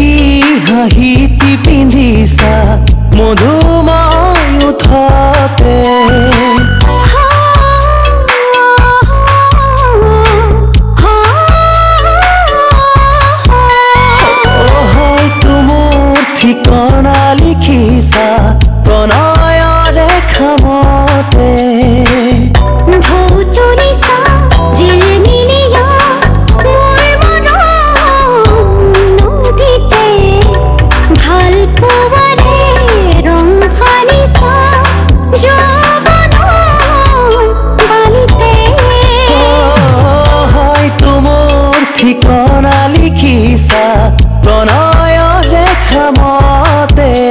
মিচিকি হাঁহিটি পিন্ধিছা মধুময় উঠতে ঠিকনা লিখিছা প্ৰণয়ৰে খামতে ঠিকনা লিখিছা প্ৰণয়ৰে খামতে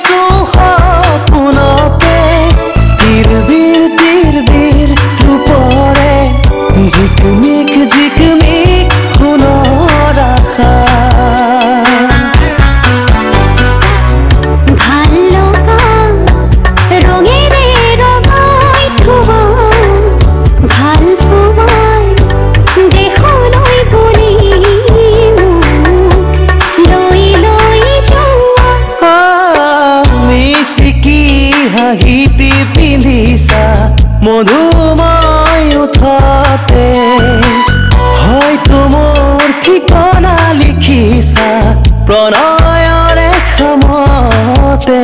থৈছো সপোনতে তিৰবিৰ তিৰবিৰ ৰূপৰে জিকমিক জিকমিক সোণৰ আশা ভালো মধুময় উঠতে হয়তো মোৰ ঠিকনা লিখিছা প্ৰণয়ৰে খামতে